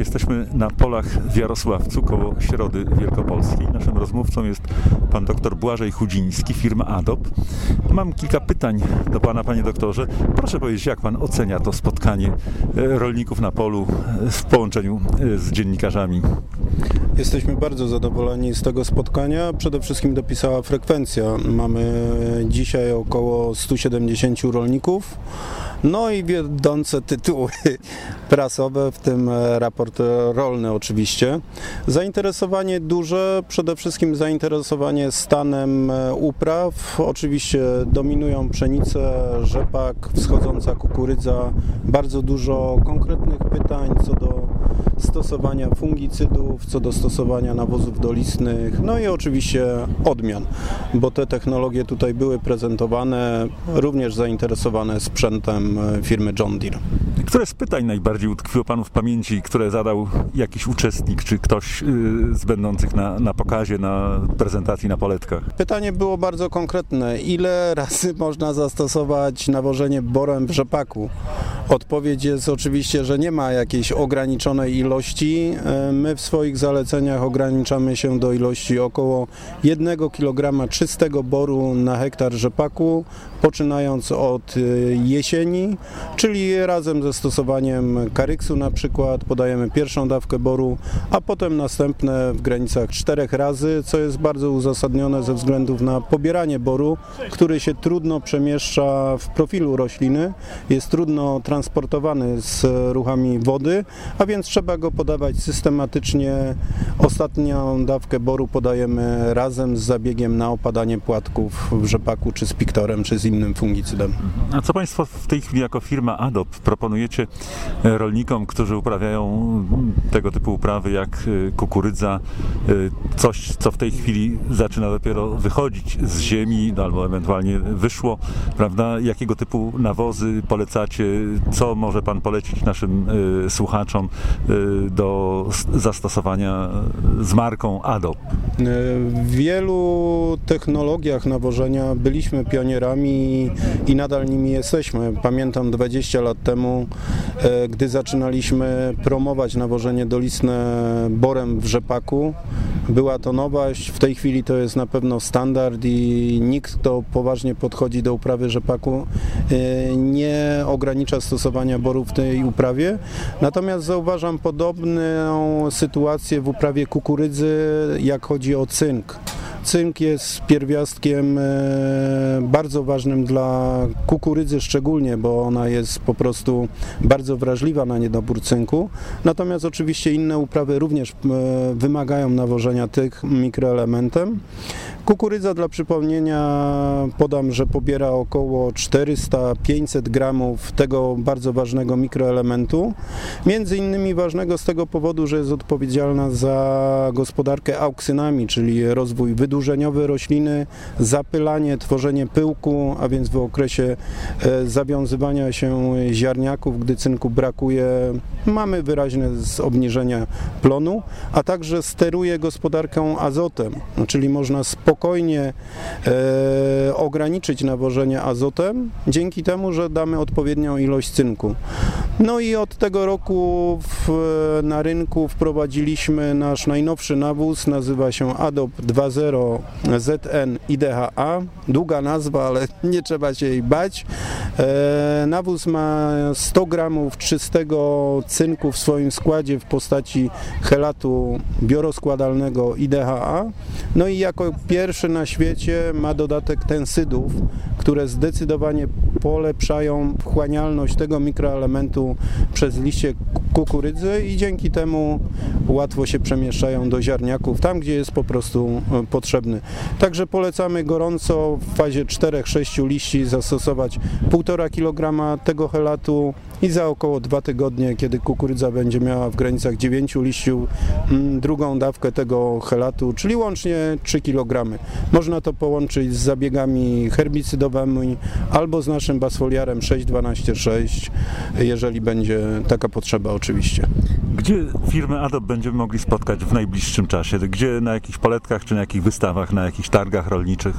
Jesteśmy na polach w Jarosławcu koło Środy Wielkopolskiej. Naszym rozmówcą jest pan dr Błażej Chudziński, firma ADOP. Mam kilka pytań do pana, panie doktorze. Proszę powiedzieć, jak pan ocenia to spotkanie e, rolników na polu e, w połączeniu e, z dziennikarzami? Jesteśmy bardzo zadowoleni z tego spotkania. Przede wszystkim dopisała frekwencja. Mamy dzisiaj około 170 rolników. No i wiodące tytuły prasowe, w tym raport rolny oczywiście. Zainteresowanie duże, przede wszystkim zainteresowanie stanem upraw. Oczywiście dominują pszenice, rzepak, wschodząca kukurydza. Bardzo dużo konkretnych pytań co do stosowania fungicydów, co do stosowania nawozów dolistnych, no i oczywiście odmian, bo te technologie tutaj były prezentowane, również zainteresowane sprzętem firmy John Deere. Które z pytań najbardziej utkwiło Panu w pamięci, które zadał jakiś uczestnik, czy ktoś y, z będących na, na pokazie, na prezentacji na poletkach? Pytanie było bardzo konkretne. Ile razy można zastosować nawożenie borem w rzepaku? Odpowiedź jest oczywiście, że nie ma jakiejś ograniczonej ilości. E, my w swoich zaleceniach ograniczamy się do ilości około 1 kg czystego boru na hektar rzepaku, poczynając od e, jesieni, czyli razem ze stosowaniem karyksu na przykład podajemy pierwszą dawkę boru, a potem następne w granicach czterech razy, co jest bardzo uzasadnione ze względów na pobieranie boru, który się trudno przemieszcza w profilu rośliny, jest trudno transportowany z ruchami wody, a więc trzeba go podawać systematycznie. Ostatnią dawkę boru podajemy razem z zabiegiem na opadanie płatków w rzepaku, czy z piktorem, czy z innym fungicydem. A co Państwo w tej chwili jako firma ADOP proponujecie e, rolnikom, którzy uprawiają tego typu uprawy jak e, kukurydza, e, coś co w tej chwili zaczyna dopiero wychodzić z ziemi no, albo ewentualnie wyszło, prawda? Jakiego typu nawozy polecacie? Co może Pan polecić naszym słuchaczom do zastosowania z marką ADOP? W wielu technologiach nawożenia byliśmy pionierami i nadal nimi jesteśmy. Pamiętam 20 lat temu, e, gdy zaczynaliśmy promować nawożenie dolistne borem w rzepaku. Była to nowość, w tej chwili to jest na pewno standard i nikt, kto poważnie podchodzi do uprawy rzepaku, e, nie ogranicza stosowania boru w tej uprawie. Natomiast zauważam podobną sytuację w uprawie kukurydzy, jak chodzi o cynk. Cynk jest pierwiastkiem e, bardzo ważnym dla kukurydzy szczególnie, bo ona jest po prostu bardzo wrażliwa na niedobór cynku. Natomiast oczywiście inne uprawy również e, wymagają nawożenia tych mikroelementem. Kukurydza dla przypomnienia podam, że pobiera około 400-500 gramów tego bardzo ważnego mikroelementu. Między innymi ważnego z tego powodu, że jest odpowiedzialna za gospodarkę auksynami, czyli rozwój wydłużeniowy rośliny, zapylanie, tworzenie pyłku, a więc w okresie e, zawiązywania się ziarniaków, gdy cynku brakuje, mamy wyraźne obniżenie plonu, a także steruje gospodarką azotem, czyli można spokojnie spokojnie e, ograniczyć nawożenie azotem, dzięki temu, że damy odpowiednią ilość cynku. No i od tego roku w, na rynku wprowadziliśmy nasz najnowszy nawóz, nazywa się ADOP 2.0 ZN IDHA. Długa nazwa, ale nie trzeba się jej bać. E, nawóz ma 100 gramów czystego cynku w swoim składzie w postaci helatu biorozkładalnego IDHA. No i jako pierwszy na świecie ma dodatek tensydów, które zdecydowanie polepszają wchłanialność tego mikroelementu przez liście kukurydzy i dzięki temu łatwo się przemieszczają do ziarniaków, tam gdzie jest po prostu e, potrzebny. Także polecamy gorąco w fazie 4-6 liści zastosować 1,5 kg tego helatu i za około 2 tygodnie, kiedy kukurydza będzie miała w granicach 9 liściów, mm, drugą dawkę tego helatu, czyli łącznie 3 kg. Można to połączyć z zabiegami herbicydowymi albo z naszym basfoliarem 612.6, jeżeli będzie taka potrzeba oczywiście. Gdzie firmę ADOP będzie będziemy mogli spotkać w najbliższym czasie? Gdzie, na jakichś poletkach, czy na jakich wystawach, na jakichś targach rolniczych?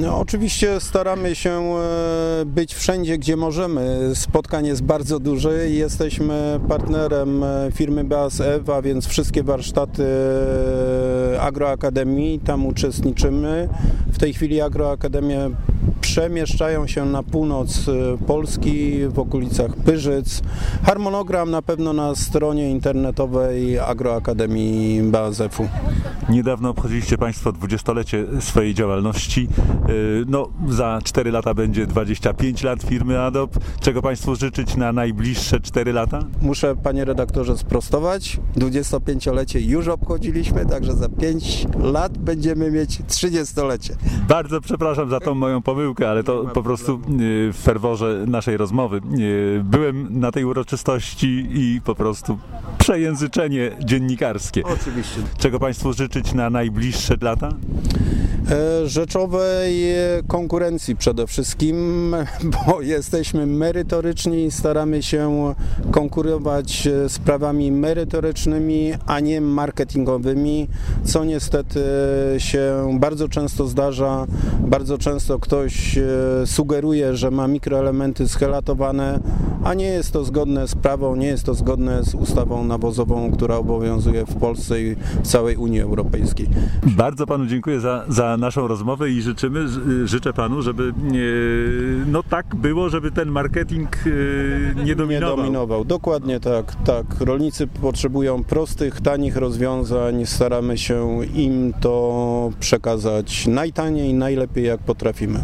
No, oczywiście staramy się e, być wszędzie, gdzie możemy. Spotkań jest bardzo duże. Jesteśmy partnerem e, firmy BASF, a więc wszystkie warsztaty e, Agroakademii, tam uczestniczymy. W tej chwili Agroakademia przemieszczają się na północ e, Polski, w okolicach Pyrzyc. Harmonogram na pewno na stronie internetowej Agroakademii BASF-u. Niedawno obchodziliście Państwo dwudziestolecie swojej działalności. Yy, No, za 4 lata będzie 25 lat firmy Adop. Czego Państwu życzyć na najbliższe 4 lata? Muszę, panie redaktorze, sprostować. 25-lecie już obchodziliśmy, także za 5 lat będziemy mieć 30-lecie. Bardzo przepraszam za tą moją pomyłkę, ale to po prostu yy, w ferworze naszej rozmowy. Yy, Byłem na tej uroczystości i po prostu przejęzyczenie dziennikarskie. Oczywiście. Czego Państwu życzyć na najbliższe lata? E, Rzeczowej konkurencji przede wszystkim, bo jesteśmy merytoryczni, staramy się konkurować e, sprawami merytorycznymi, a nie marketingowymi, co niestety się bardzo często zdarza. Bardzo często ktoś e, sugeruje, że ma mikroelementy schelatowane, a nie jest to zgodne z prawą, nie jest to zgodne z ustawą nawozową, która obowiązuje w Polsce i w całej Unii Europejskiej. Bardzo panu dziękuję za, za naszą rozmowę i życzymy, ży- życzę panu, żeby e, no tak było, żeby ten marketing e, nie Nie dominował. dominował. Dokładnie tak, tak. Rolnicy potrzebują prostych, tanich rozwiązań. Staramy się im to przekazać najtaniej, najlepiej jak potrafimy.